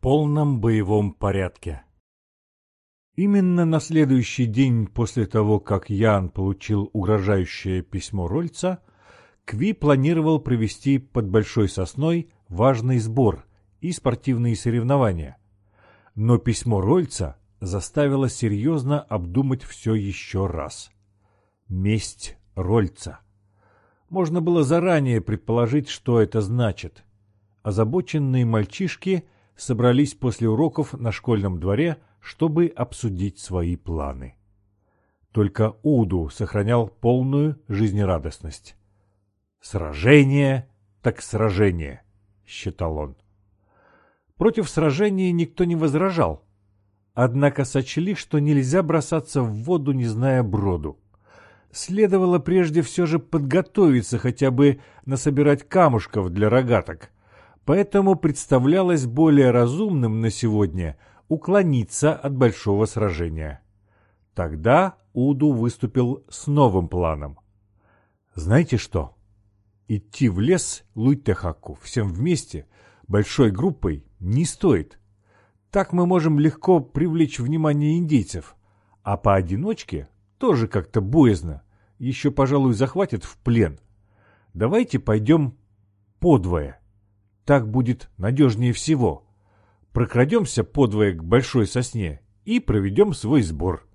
полном боевом порядке. Именно на следующий день после того, как Ян получил угрожающее письмо Рольца, Кви планировал провести под Большой Сосной важный сбор и спортивные соревнования. Но письмо Рольца заставило серьезно обдумать все еще раз. Месть Рольца. Можно было заранее предположить, что это значит. Озабоченные мальчишки собрались после уроков на школьном дворе, чтобы обсудить свои планы. Только Уду сохранял полную жизнерадостность. «Сражение так сражение», — считал он. Против сражения никто не возражал, однако сочли, что нельзя бросаться в воду, не зная броду. Следовало прежде все же подготовиться хотя бы насобирать камушков для рогаток, поэтому представлялось более разумным на сегодня уклониться от большого сражения. Тогда Уду выступил с новым планом. Знаете что? Идти в лес Луйтехаку всем вместе, большой группой, не стоит. Так мы можем легко привлечь внимание индейцев, а поодиночке тоже как-то боязно, еще, пожалуй, захватят в плен. Давайте пойдем подвое. Так будет надежнее всего. Прокрадемся подвое к большой сосне и проведем свой сбор.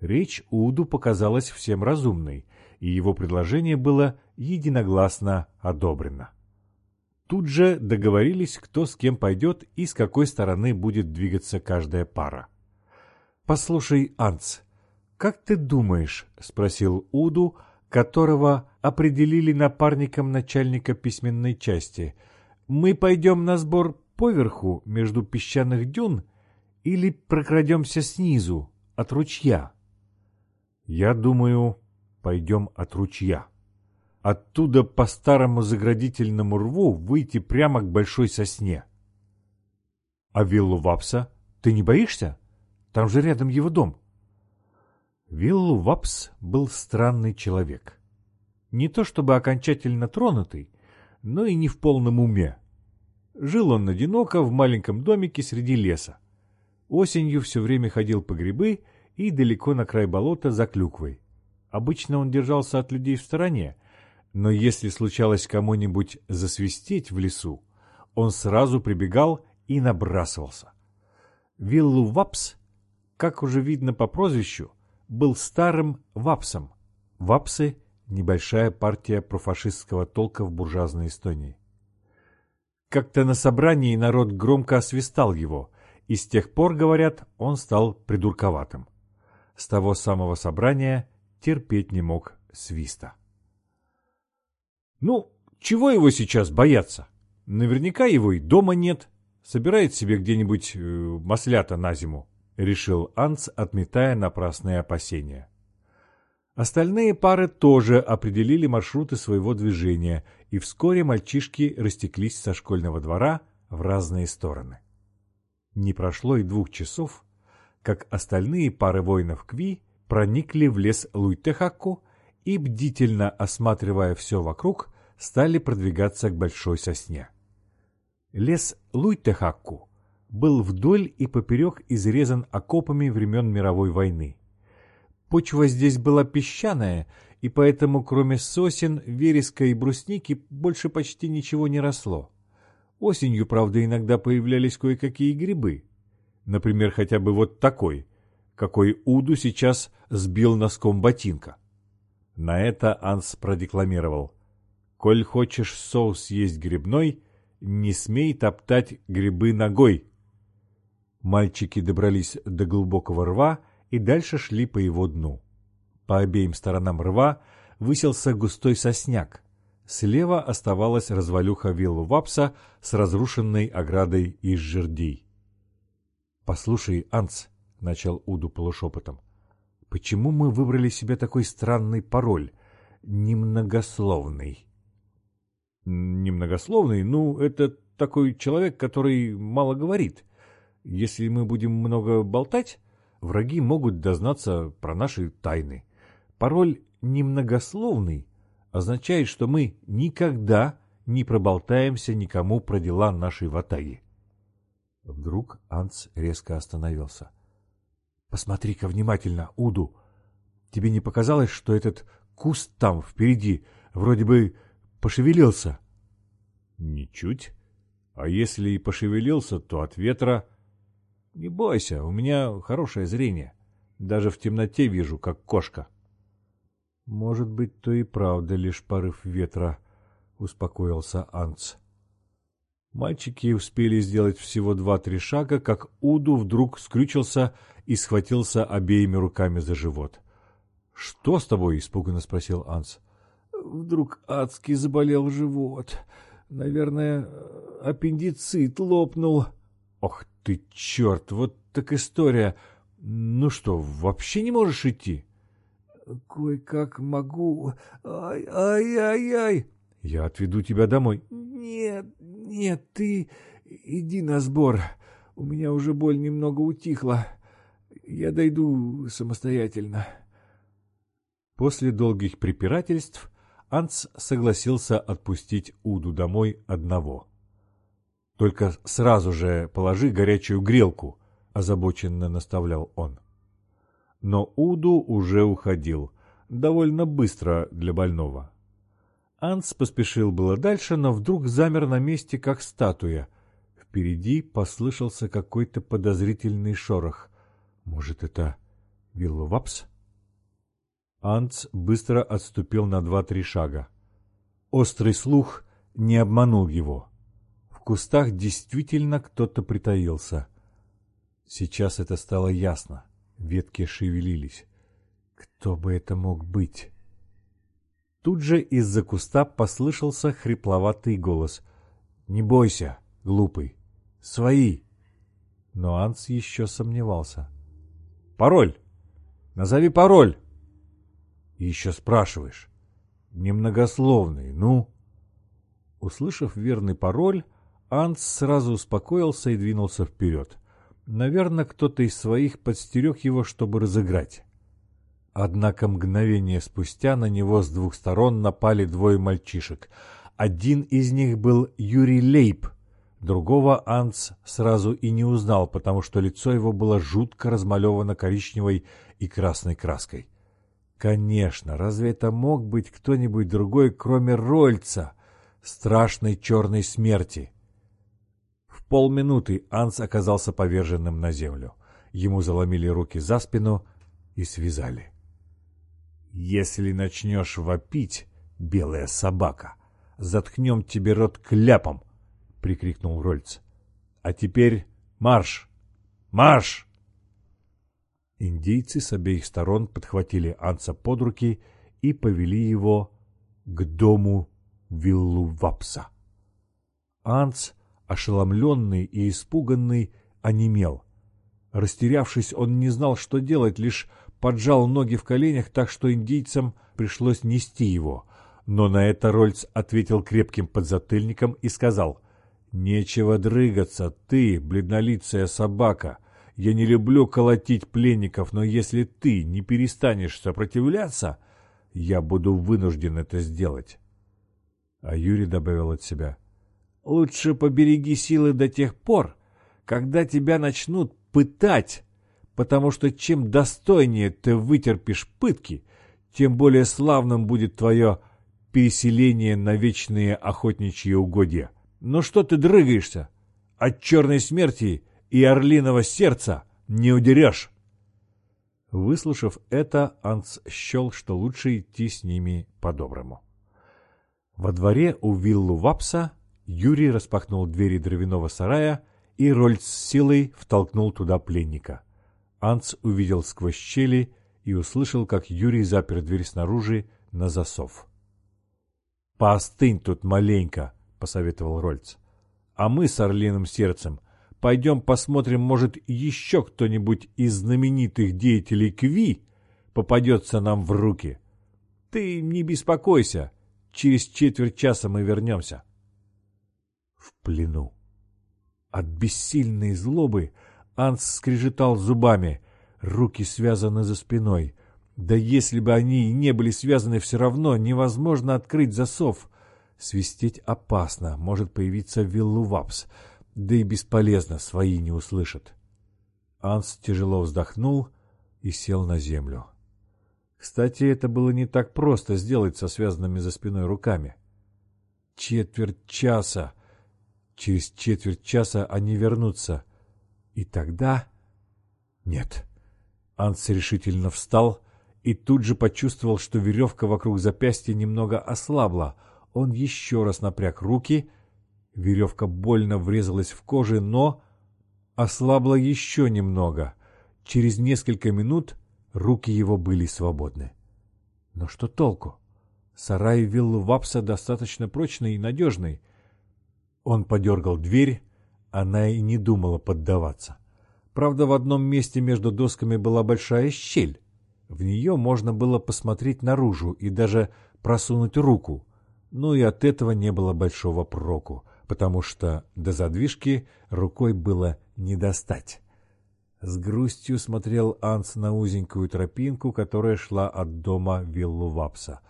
Речь Уду показалась всем разумной, и его предложение было единогласно одобрено. Тут же договорились, кто с кем пойдет и с какой стороны будет двигаться каждая пара. «Послушай, Анц, как ты думаешь?» — спросил Уду, которого определили напарником начальника письменной части — мы пойдем на сбор поверху между песчаных дюн или прокрадемся снизу, от ручья? Я думаю, пойдем от ручья. Оттуда по старому заградительному рву выйти прямо к большой сосне. А виллу Вапса ты не боишься? Там же рядом его дом. Виллу Вапс был странный человек. Не то чтобы окончательно тронутый, но и не в полном уме. Жил он одиноко в маленьком домике среди леса. Осенью все время ходил по грибы и далеко на край болота за клюквой. Обычно он держался от людей в стороне, но если случалось кому-нибудь засвистеть в лесу, он сразу прибегал и набрасывался. Виллу Вапс, как уже видно по прозвищу, был старым Вапсом. Вапсы небольшая партия профашистского толка в буржуазной Эстонии. Как-то на собрании народ громко освистал его, и с тех пор, говорят, он стал придурковатым. С того самого собрания терпеть не мог свиста. Ну, чего его сейчас бояться? Наверняка его и дома нет. Собирает себе где-нибудь э, маслята на зиму, решил Анц, отметая напрасные опасения. Остальные пары тоже определили маршруты своего движения, и вскоре мальчишки растеклись со школьного двора в разные стороны. Не прошло и двух часов, как остальные пары воинов Кви проникли в лес Луйтехаку и, бдительно осматривая все вокруг, стали продвигаться к большой сосне. Лес Луйтехаку был вдоль и поперек изрезан окопами времен мировой войны. Почва здесь была песчаная, и поэтому кроме сосен, вереска и брусники больше почти ничего не росло. Осенью, правда, иногда появлялись кое-какие грибы. Например, хотя бы вот такой, какой Уду сейчас сбил носком ботинка. На это Анс продекламировал. «Коль хочешь соус есть грибной, не смей топтать грибы ногой». Мальчики добрались до глубокого рва и дальше шли по его дну. По обеим сторонам рва высился густой сосняк. Слева оставалась развалюха виллу Вапса с разрушенной оградой из жердей. «Послушай, Анц», — начал Уду полушепотом, — «почему мы выбрали себе такой странный пароль, немногословный?» «Немногословный? Ну, это такой человек, который мало говорит. Если мы будем много болтать, враги могут дознаться про наши тайны. Пароль «немногословный» означает, что мы никогда не проболтаемся никому про дела нашей ватаги. Вдруг Анц резко остановился. «Посмотри-ка внимательно, Уду! Тебе не показалось, что этот куст там, впереди, вроде бы пошевелился?» «Ничуть. А если и пошевелился, то от ветра...» «Не бойся, у меня хорошее зрение. Даже в темноте вижу, как кошка». «Может быть, то и правда лишь порыв ветра», — успокоился Анц. Мальчики успели сделать всего два-три шага, как Уду вдруг скрючился и схватился обеими руками за живот. «Что с тобой?» — испуганно спросил Анс. «Вдруг адски заболел живот. Наверное, аппендицит лопнул». «Ох ты, черт! Вот так история! Ну что, вообще не можешь идти?» «Кое-как могу. Ай-ай-ай-ай!» «Я отведу тебя домой». «Нет, нет, ты иди на сбор. У меня уже боль немного утихла. Я дойду самостоятельно». После долгих препирательств Анц согласился отпустить Уду домой одного. «Только сразу же положи горячую грелку», — озабоченно наставлял он. Но Уду уже уходил, довольно быстро для больного. Анс поспешил было дальше, но вдруг замер на месте, как статуя. Впереди послышался какой-то подозрительный шорох. Может, это Вилловапс? Анц быстро отступил на два-три шага. Острый слух не обманул его. Кустах действительно кто-то притаился. Сейчас это стало ясно. Ветки шевелились. Кто бы это мог быть? Тут же из-за куста послышался хрипловатый голос. «Не бойся, глупый. Свои!» Но Анс еще сомневался. «Пароль! Назови пароль!» «Еще спрашиваешь. Немногословный, ну?» Услышав верный пароль, Анс сразу успокоился и двинулся вперед. Наверное, кто-то из своих подстерег его, чтобы разыграть. Однако мгновение спустя на него с двух сторон напали двое мальчишек. Один из них был Юрий Лейб, другого Анц сразу и не узнал, потому что лицо его было жутко размалевано коричневой и красной краской. Конечно, разве это мог быть кто-нибудь другой, кроме Рольца, страшной черной смерти? Полминуты Анц оказался поверженным на землю. Ему заломили руки за спину и связали. «Если начнешь вопить, белая собака, заткнем тебе рот кляпом!» — прикрикнул Рольц. «А теперь марш! Марш!» Индейцы с обеих сторон подхватили Анца под руки и повели его к дому виллу Вапса. Анц, ошеломленный и испуганный, онемел. Растерявшись, он не знал, что делать, лишь поджал ноги в коленях так, что индийцам пришлось нести его. Но на это Рольц ответил крепким подзатыльником и сказал, «Нечего дрыгаться, ты, бледнолицая собака. Я не люблю колотить пленников, но если ты не перестанешь сопротивляться, я буду вынужден это сделать». А Юрий добавил от себя, «Лучше побереги силы до тех пор, когда тебя начнут пытать, потому что чем достойнее ты вытерпишь пытки, тем более славным будет твое переселение на вечные охотничьи угодья. Но что ты дрыгаешься? От черной смерти и орлиного сердца не удерешь. Выслушав это, Анс счел, что лучше идти с ними по-доброму. Во дворе у виллу Вапса Юрий распахнул двери дровяного сарая, и Рольц с силой втолкнул туда пленника. Анц увидел сквозь щели и услышал, как Юрий запер дверь снаружи на засов. «Поостынь тут маленько», — посоветовал Рольц. «А мы с орлиным сердцем пойдем посмотрим, может, еще кто-нибудь из знаменитых деятелей КВИ попадется нам в руки. Ты не беспокойся, через четверть часа мы вернемся». В плену. От бессильной злобы Анс скрежетал зубами, руки связаны за спиной. Да если бы они и не были связаны, все равно невозможно открыть засов. Свистеть опасно, может появиться Виллувапс. да и бесполезно, свои не услышат. Анс тяжело вздохнул и сел на землю. Кстати, это было не так просто сделать со связанными за спиной руками. Четверть часа. Через четверть часа они вернутся. И тогда... Нет. Анс решительно встал и тут же почувствовал, что веревка вокруг запястья немного ослабла. Он еще раз напряг руки. Веревка больно врезалась в кожу, но ослабла еще немного. Через несколько минут руки его были свободны. Но что толку? Сарай виллу Вапса достаточно прочный и надежный. Он подергал дверь, она и не думала поддаваться. Правда, в одном месте между досками была большая щель. В нее можно было посмотреть наружу и даже просунуть руку. Но и от этого не было большого проку, потому что до задвижки рукой было не достать. С грустью смотрел Анс на узенькую тропинку, которая шла от дома виллу Вапса.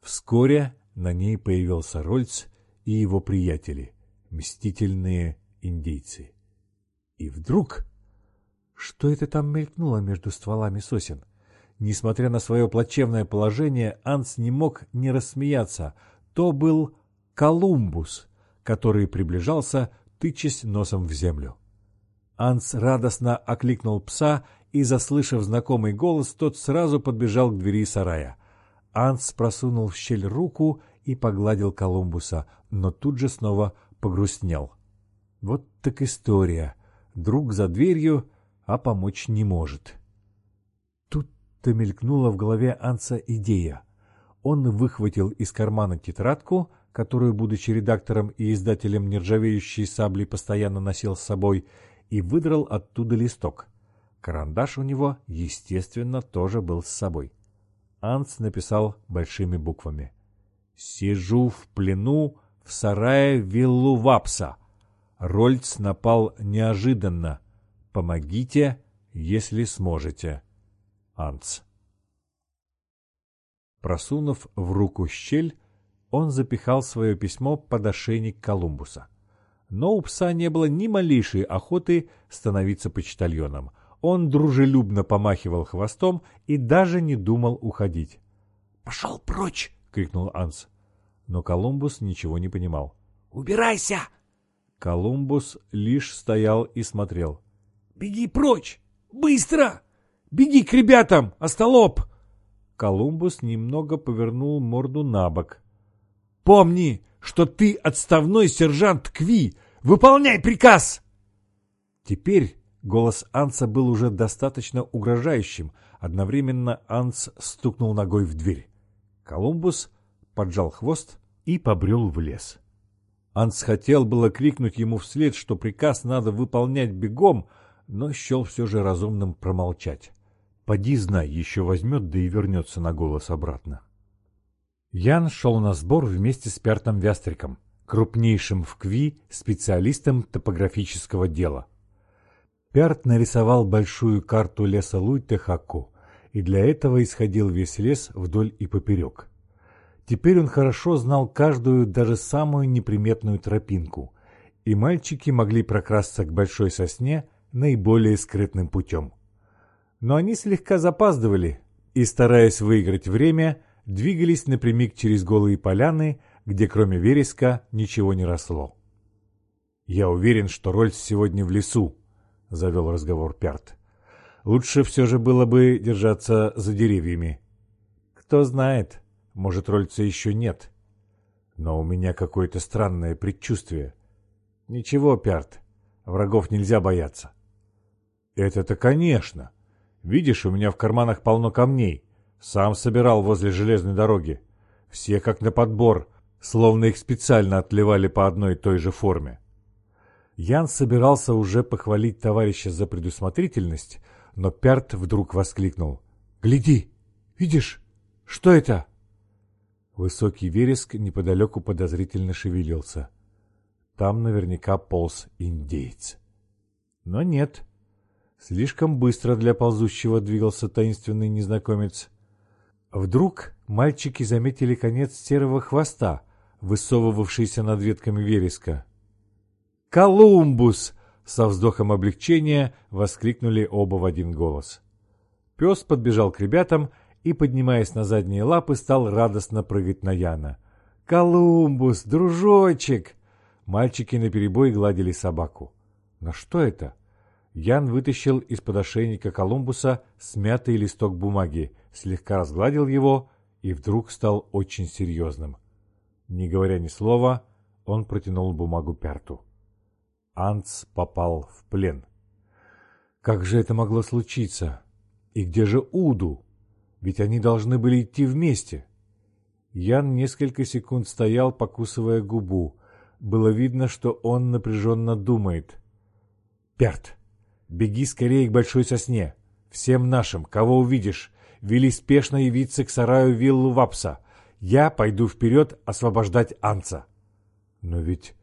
Вскоре на ней появился Рольц и его приятели, мстительные индейцы. И вдруг... Что это там мелькнуло между стволами сосен? Несмотря на свое плачевное положение, Анс не мог не рассмеяться. То был Колумбус, который приближался, тычась носом в землю. Анс радостно окликнул пса, и, заслышав знакомый голос, тот сразу подбежал к двери сарая. Анс просунул в щель руку и погладил Колумбуса, но тут же снова погрустнел. Вот так история. Друг за дверью, а помочь не может. Тут-то мелькнула в голове Анса идея. Он выхватил из кармана тетрадку, которую, будучи редактором и издателем нержавеющей сабли, постоянно носил с собой, и выдрал оттуда листок. Карандаш у него, естественно, тоже был с собой. Анс написал большими буквами. «Сижу в плену в сарае виллу Вапса. Рольц напал неожиданно. Помогите, если сможете. Анс». Просунув в руку щель, он запихал свое письмо под ошейник Колумбуса. Но у пса не было ни малейшей охоты становиться почтальоном. Он дружелюбно помахивал хвостом и даже не думал уходить. «Пошел прочь!» — крикнул Анс. Но Колумбус ничего не понимал. «Убирайся!» Колумбус лишь стоял и смотрел. «Беги прочь! Быстро! Беги к ребятам, остолоп!» Колумбус немного повернул морду на бок. «Помни, что ты отставной сержант Кви, Выполняй приказ!» Теперь голос Анса был уже достаточно угрожающим. Одновременно Анс стукнул ногой в дверь. Колумбус поджал хвост и побрел в лес. Анс хотел было крикнуть ему вслед, что приказ надо выполнять бегом, но счел все же разумным промолчать. Поди знай, еще возьмет, да и вернется на голос обратно. Ян шел на сбор вместе с Пертом Вястриком крупнейшим в КВИ специалистом топографического дела. Пярт нарисовал большую карту леса Луй-Техаку, и для этого исходил весь лес вдоль и поперек. Теперь он хорошо знал каждую, даже самую неприметную тропинку, и мальчики могли прокрасться к большой сосне наиболее скрытным путем. Но они слегка запаздывали и, стараясь выиграть время, двигались напрямик через голые поляны, где кроме вереска ничего не росло. «Я уверен, что Рольц сегодня в лесу», — завел разговор Пярт. «Лучше все же было бы держаться за деревьями. Кто знает, может, Рольца еще нет. Но у меня какое-то странное предчувствие. Ничего, Пярт, врагов нельзя бояться». «Это-то конечно. Видишь, у меня в карманах полно камней. Сам собирал возле железной дороги. Все как на подбор, словно их специально отливали по одной и той же форме. Ян собирался уже похвалить товарища за предусмотрительность, но Пярт вдруг воскликнул. «Гляди! Видишь? Что это?» Высокий вереск неподалеку подозрительно шевелился. Там наверняка полз индейец. Но нет. Слишком быстро для ползущего двигался таинственный незнакомец. Вдруг мальчики заметили конец серого хвоста — высовывавшийся над ветками вереска. «Колумбус!» — со вздохом облегчения воскликнули оба в один голос. Пес подбежал к ребятам и, поднимаясь на задние лапы, стал радостно прыгать на Яна. «Колумбус, дружочек!» Мальчики наперебой гладили собаку. «Но что это?» Ян вытащил из-под ошейника Колумбуса смятый листок бумаги, слегка разгладил его и вдруг стал очень серьезным. Не говоря ни слова, он протянул бумагу Перту. Анц попал в плен. Как же это могло случиться? И где же Уду? Ведь они должны были идти вместе. Ян несколько секунд стоял, покусывая губу. Было видно, что он напряженно думает. «Перт, беги скорее к большой сосне. Всем нашим, кого увидишь, вели спешно явиться к сараю виллу Вапса. Я пойду вперед освобождать Анца». «Но ведь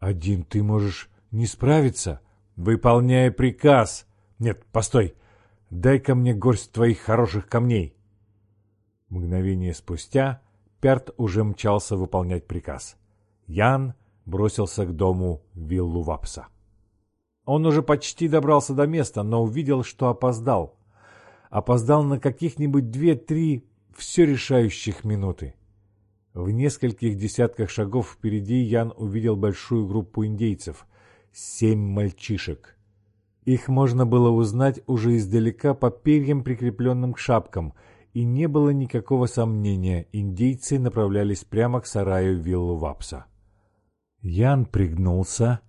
один ты можешь не справиться. Выполняя приказ. Нет, постой. Дай-ка мне горсть твоих хороших камней. Мгновение спустя Перт уже мчался выполнять приказ. Ян бросился к дому виллу Вапса. Он уже почти добрался до места, но увидел, что опоздал. Опоздал на каких-нибудь две-три все решающих минуты. В нескольких десятках шагов впереди Ян увидел большую группу индейцев, семь мальчишек. Их можно было узнать уже издалека по перьям, прикрепленным к шапкам, и не было никакого сомнения, индейцы направлялись прямо к сараю виллу Вапса. Ян пригнулся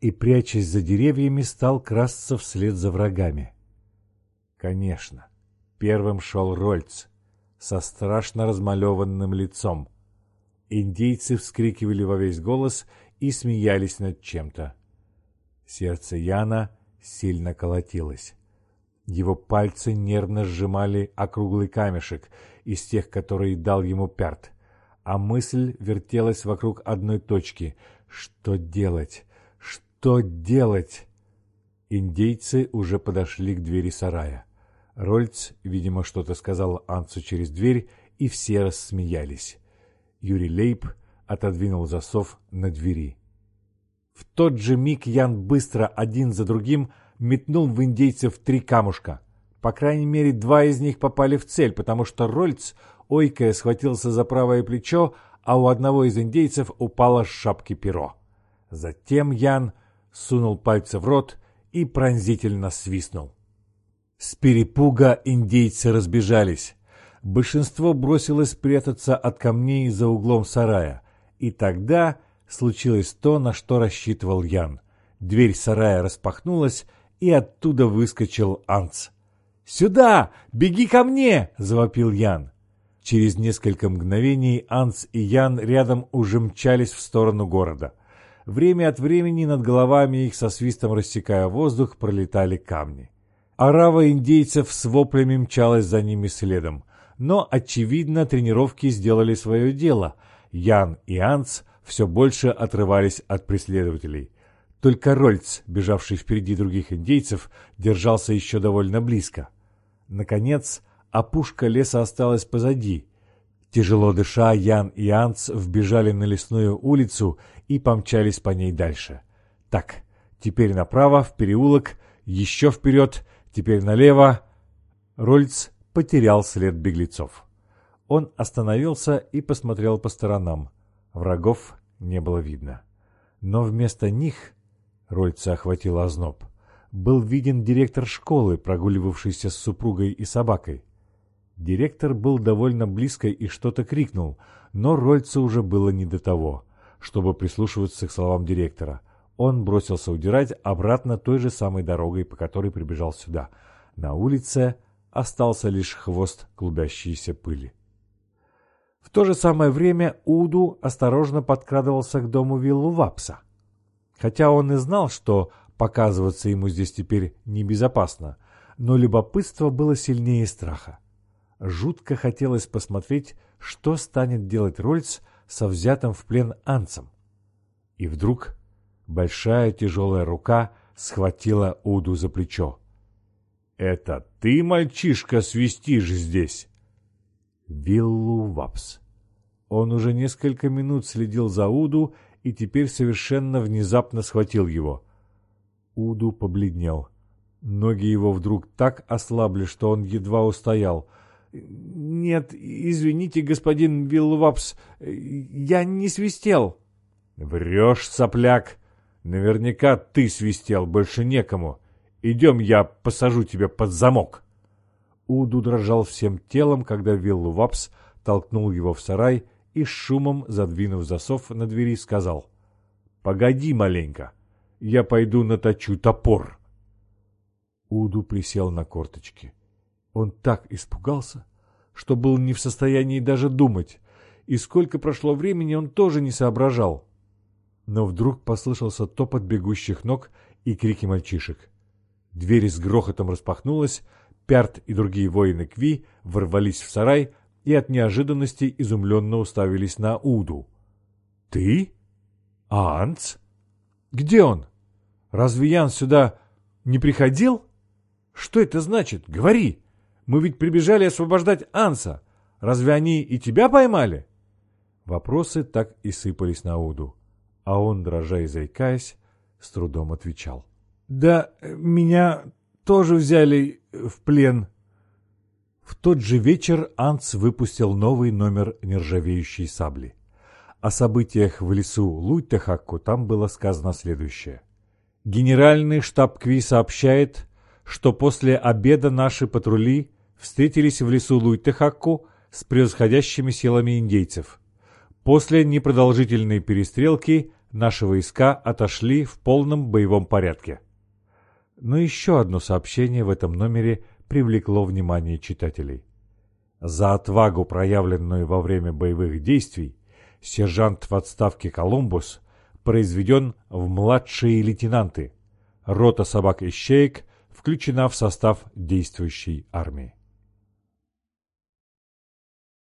и, прячась за деревьями, стал красться вслед за врагами. Конечно, первым шел Рольц со страшно размалеванным лицом. Индейцы вскрикивали во весь голос и смеялись над чем-то. Сердце Яна сильно колотилось. Его пальцы нервно сжимали округлый камешек из тех, которые дал ему Перт, а мысль вертелась вокруг одной точки. Что делать? Что делать? Индейцы уже подошли к двери сарая. Рольц, видимо, что-то сказал Анцу через дверь, и все рассмеялись. Юрий Лейб отодвинул засов на двери. В тот же миг Ян быстро один за другим метнул в индейцев три камушка. По крайней мере, два из них попали в цель, потому что Рольц, ойкая, схватился за правое плечо, а у одного из индейцев упало с шапки перо. Затем Ян сунул пальцы в рот и пронзительно свистнул. С перепуга индейцы разбежались. Большинство бросилось прятаться от камней за углом сарая. И тогда случилось то, на что рассчитывал Ян. Дверь сарая распахнулась, и оттуда выскочил Анц. «Сюда! Беги ко мне!» – завопил Ян. Через несколько мгновений Анц и Ян рядом уже мчались в сторону города. Время от времени над головами их со свистом рассекая воздух пролетали камни. Арава индейцев с воплями мчалась за ними следом. Но, очевидно, тренировки сделали свое дело. Ян и Анц все больше отрывались от преследователей. Только Рольц, бежавший впереди других индейцев, держался еще довольно близко. Наконец, опушка леса осталась позади. Тяжело дыша, Ян и Анц вбежали на лесную улицу и помчались по ней дальше. Так, теперь направо, в переулок, еще вперед, теперь налево. Рольц потерял след беглецов. Он остановился и посмотрел по сторонам. Врагов не было видно. Но вместо них, Рольца охватил озноб, был виден директор школы, прогуливавшийся с супругой и собакой. Директор был довольно близко и что-то крикнул, но Рольца уже было не до того, чтобы прислушиваться к словам директора. Он бросился удирать обратно той же самой дорогой, по которой прибежал сюда. На улице остался лишь хвост клубящейся пыли. В то же самое время Уду осторожно подкрадывался к дому виллу Вапса. Хотя он и знал, что показываться ему здесь теперь небезопасно, но любопытство было сильнее страха. Жутко хотелось посмотреть, что станет делать Рольц со взятым в плен Анцем. И вдруг большая тяжелая рука схватила Уду за плечо. «Это ты, мальчишка, свистишь здесь?» Виллу Вапс. Он уже несколько минут следил за Уду и теперь совершенно внезапно схватил его. Уду побледнел. Ноги его вдруг так ослабли, что он едва устоял. «Нет, извините, господин Виллвапс, я не свистел». «Врешь, сопляк! Наверняка ты свистел, больше некому. Идем, я посажу тебя под замок». Уду дрожал всем телом, когда Виллвапс толкнул его в сарай и шумом, задвинув засов на двери, сказал «Погоди маленько, я пойду наточу топор». Уду присел на корточки. Он так испугался, что был не в состоянии даже думать, и сколько прошло времени он тоже не соображал. Но вдруг послышался топот бегущих ног и крики мальчишек. Дверь с грохотом распахнулась, Пярт и другие воины Кви ворвались в сарай и от неожиданности изумленно уставились на Уду. «Ты? Анц? Где он? Разве Ян сюда не приходил? Что это значит? Говори! Мы ведь прибежали освобождать Анса. Разве они и тебя поймали?» Вопросы так и сыпались на Уду, а он, дрожа и заикаясь, с трудом отвечал. «Да меня тоже взяли в плен». В тот же вечер Анц выпустил новый номер нержавеющей сабли. О событиях в лесу Луйтехакку там было сказано следующее. Генеральный штаб Кви сообщает, что после обеда наши патрули встретились в лесу Луйтехакку с превосходящими силами индейцев. После непродолжительной перестрелки наши войска отошли в полном боевом порядке. Но еще одно сообщение в этом номере привлекло внимание читателей. За отвагу, проявленную во время боевых действий, сержант в отставке Колумбус произведен в младшие лейтенанты. Рота собак-ищеек включена в состав действующей армии.